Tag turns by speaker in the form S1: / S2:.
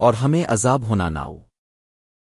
S1: اور ہمیں عذاب ہونا نہ ہو۔